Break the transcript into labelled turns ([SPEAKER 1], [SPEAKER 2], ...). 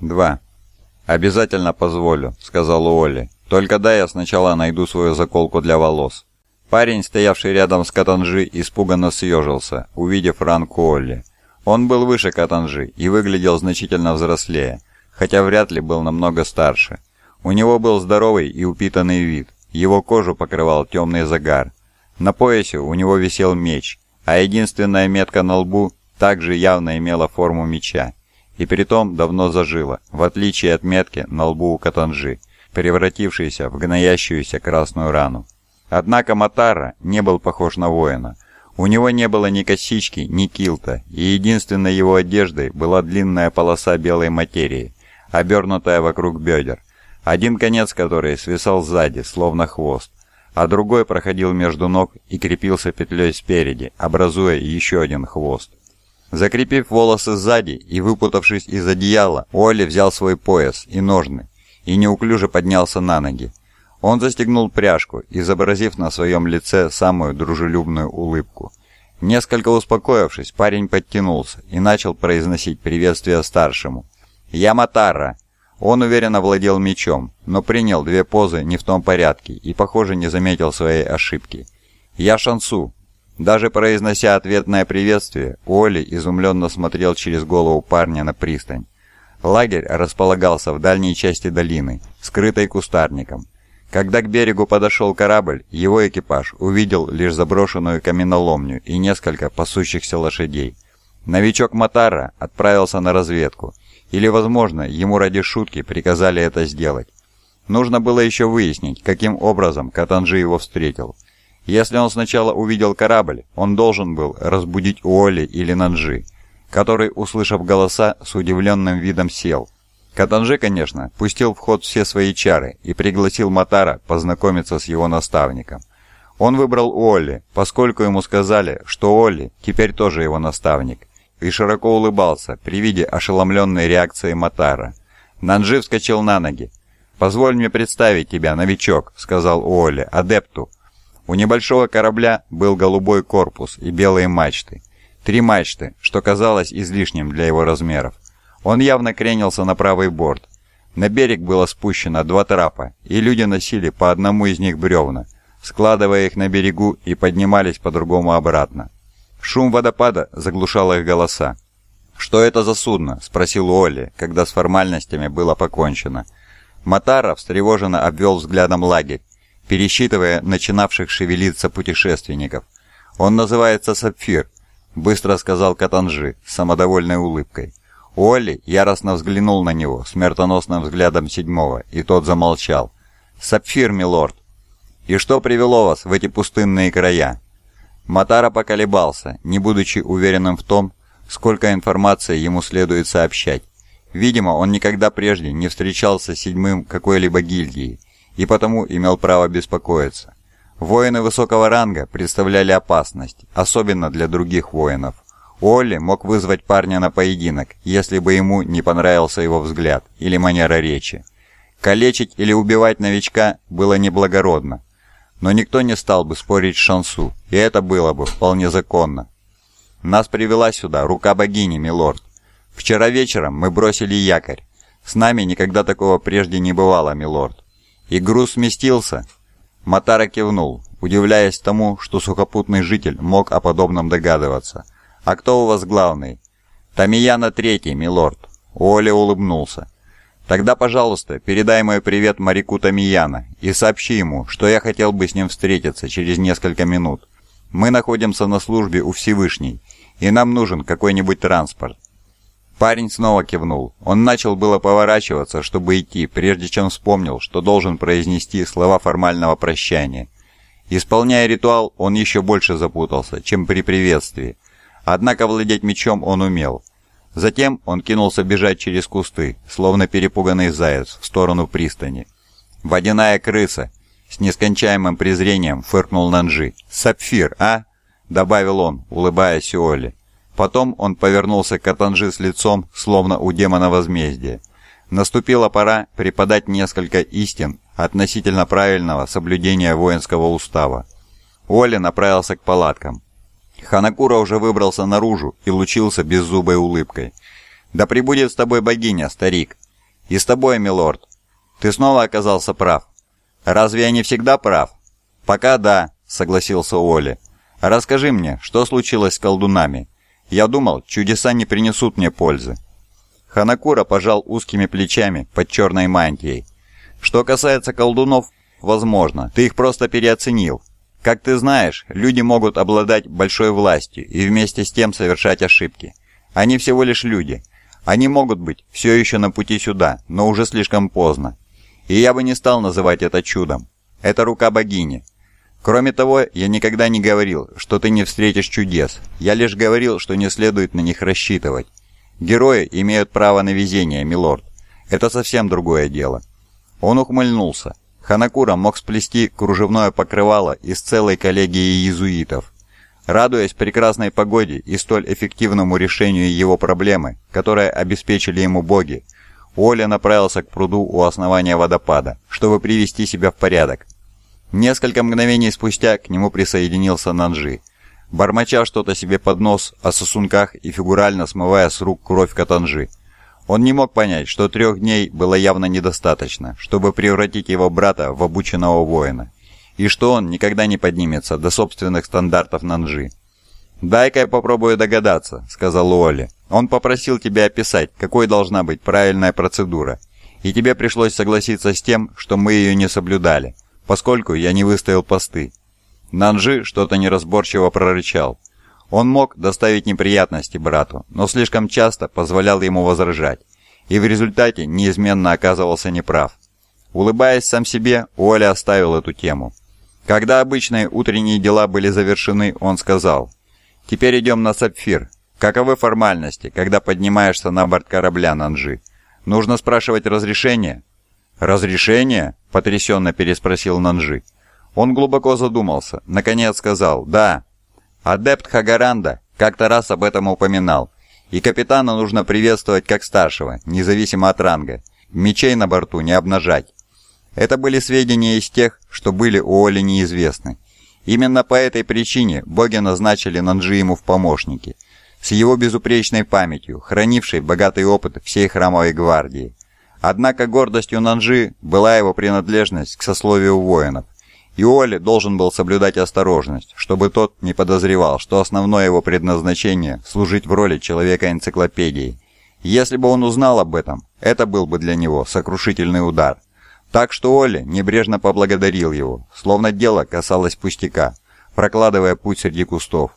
[SPEAKER 1] 2. «Обязательно позволю», — сказал Уолли. «Только дай я сначала найду свою заколку для волос». Парень, стоявший рядом с Катанжи, испуганно съежился, увидев ранку Уолли. Он был выше Катанжи и выглядел значительно взрослее, хотя вряд ли был намного старше. У него был здоровый и упитанный вид, его кожу покрывал темный загар. На поясе у него висел меч, а единственная метка на лбу также явно имела форму меча и притом давно зажила, в отличие от метки на лбу у Катанжи, превратившейся в гноящуюся красную рану. Однако Матара не был похож на воина. У него не было ни косички, ни килта, и единственной его одеждой была длинная полоса белой материи, обернутая вокруг бедер, один конец которой свисал сзади, словно хвост, а другой проходил между ног и крепился петлей спереди, образуя еще один хвост. Закрепив волосы сзади и выпутавшись из одеяла, Уолли взял свой пояс и ножны и неуклюже поднялся на ноги. Он застегнул пряжку, изобразив на своем лице самую дружелюбную улыбку. Несколько успокоившись, парень подтянулся и начал произносить приветствие старшему. «Я Матара!» Он уверенно владел мечом, но принял две позы не в том порядке и, похоже, не заметил своей ошибки. «Я Шансу!» Даже произнося ответное приветствие, Уолли изумленно смотрел через голову парня на пристань. Лагерь располагался в дальней части долины, скрытой кустарником. Когда к берегу подошел корабль, его экипаж увидел лишь заброшенную каменоломню и несколько пасущихся лошадей. Новичок Матара отправился на разведку, или, возможно, ему ради шутки приказали это сделать. Нужно было еще выяснить, каким образом Катанжи его встретил. Если он сначала увидел корабль, он должен был разбудить Уолли или Нанжи, который, услышав голоса, с удивленным видом сел. Катанжи, конечно, пустил в ход все свои чары и пригласил Матара познакомиться с его наставником. Он выбрал Уолли, поскольку ему сказали, что Уолли теперь тоже его наставник, и широко улыбался при виде ошеломленной реакции Матара. Нанжи вскочил на ноги. «Позволь мне представить тебя, новичок», — сказал Уолли, — «адепту, у небольшого корабля был голубой корпус и белые мачты. Три мачты, что казалось излишним для его размеров. Он явно кренился на правый борт. На берег было спущено два трапа, и люди носили по одному из них бревна, складывая их на берегу и поднимались по-другому обратно. Шум водопада заглушал их голоса. «Что это за судно?» – спросил Олли, когда с формальностями было покончено. Матара встревоженно обвел взглядом лагерь пересчитывая начинавших шевелиться путешественников. «Он называется Сапфир», — быстро сказал Катанжи с самодовольной улыбкой. Уолли яростно взглянул на него смертоносным взглядом седьмого, и тот замолчал. «Сапфир, милорд!» «И что привело вас в эти пустынные края?» Матара поколебался, не будучи уверенным в том, сколько информации ему следует сообщать. Видимо, он никогда прежде не встречался с седьмым какой-либо гильдии, и потому имел право беспокоиться. Воины высокого ранга представляли опасность, особенно для других воинов. Олли мог вызвать парня на поединок, если бы ему не понравился его взгляд или манера речи. Калечить или убивать новичка было неблагородно, но никто не стал бы спорить с Шансу, и это было бы вполне законно. Нас привела сюда рука богини, милорд. Вчера вечером мы бросили якорь. С нами никогда такого прежде не бывало, милорд. «И груз сместился?» Матара кивнул, удивляясь тому, что сухопутный житель мог о подобном догадываться. «А кто у вас главный?» «Тамияна Третий, милорд». Оля улыбнулся. «Тогда, пожалуйста, передай мой привет моряку Тамияна и сообщи ему, что я хотел бы с ним встретиться через несколько минут. Мы находимся на службе у Всевышней, и нам нужен какой-нибудь транспорт. Парень снова кивнул. Он начал было поворачиваться, чтобы идти, прежде чем вспомнил, что должен произнести слова формального прощания. Исполняя ритуал, он еще больше запутался, чем при приветствии. Однако владеть мечом он умел. Затем он кинулся бежать через кусты, словно перепуганный заяц, в сторону пристани. «Водяная крыса!» С нескончаемым презрением фыркнул Нанжи. «Сапфир, а?» Добавил он, улыбаясь Оли. Потом он повернулся к Атанжи с лицом, словно у демона возмездия. Наступила пора преподать несколько истин относительно правильного соблюдения воинского устава. Оля направился к палаткам. Ханакура уже выбрался наружу и лучился беззубой улыбкой. «Да пребудет с тобой богиня, старик!» «И с тобой, милорд. Ты снова оказался прав». «Разве я не всегда прав?» «Пока да», — согласился Уолли. «Расскажи мне, что случилось с колдунами? Я думал, чудеса не принесут мне пользы». Ханакура пожал узкими плечами под черной мантией. «Что касается колдунов, возможно, ты их просто переоценил. Как ты знаешь, люди могут обладать большой властью и вместе с тем совершать ошибки. Они всего лишь люди. Они могут быть все еще на пути сюда, но уже слишком поздно. И я бы не стал называть это чудом. Это рука богини. Кроме того, я никогда не говорил, что ты не встретишь чудес. Я лишь говорил, что не следует на них рассчитывать. Герои имеют право на везение, милорд. Это совсем другое дело. Он ухмыльнулся. Ханакура мог сплести кружевное покрывало из целой коллегии иезуитов. Радуясь прекрасной погоде и столь эффективному решению его проблемы, которое обеспечили ему боги, Оля направился к пруду у основания водопада, чтобы привести себя в порядок. Несколько мгновений спустя к нему присоединился Нанжи, бормоча что-то себе под нос о сосунках и фигурально смывая с рук кровь Катанжи. Он не мог понять, что трех дней было явно недостаточно, чтобы превратить его брата в обученного воина, и что он никогда не поднимется до собственных стандартов Нанжи. «Дай-ка я попробую догадаться», — сказал Уолли. «Он попросил тебя описать, какой должна быть правильная процедура, и тебе пришлось согласиться с тем, что мы ее не соблюдали, поскольку я не выставил посты». Нанжи что-то неразборчиво прорычал. Он мог доставить неприятности брату, но слишком часто позволял ему возражать, и в результате неизменно оказывался неправ. Улыбаясь сам себе, Уолли оставил эту тему. Когда обычные утренние дела были завершены, он сказал, Теперь идем на Сапфир. Каковы формальности, когда поднимаешься на борт корабля Нанжи? Нужно спрашивать разрешение?» «Разрешение?» – потрясенно переспросил Нанжи. Он глубоко задумался, наконец сказал «Да». Адепт Хагаранда как-то раз об этом упоминал. И капитана нужно приветствовать как старшего, независимо от ранга. Мечей на борту не обнажать. Это были сведения из тех, что были у Оли неизвестны. Именно по этой причине боги назначили Нанджи ему в помощники, с его безупречной памятью, хранившей богатый опыт всей храмовой гвардии. Однако гордостью Нанджи была его принадлежность к сословию воинов, и Оли должен был соблюдать осторожность, чтобы тот не подозревал, что основное его предназначение – служить в роли человека-энциклопедии. Если бы он узнал об этом, это был бы для него сокрушительный удар. Так что Оля небрежно поблагодарил его, словно дело касалось пустяка, прокладывая путь среди кустов.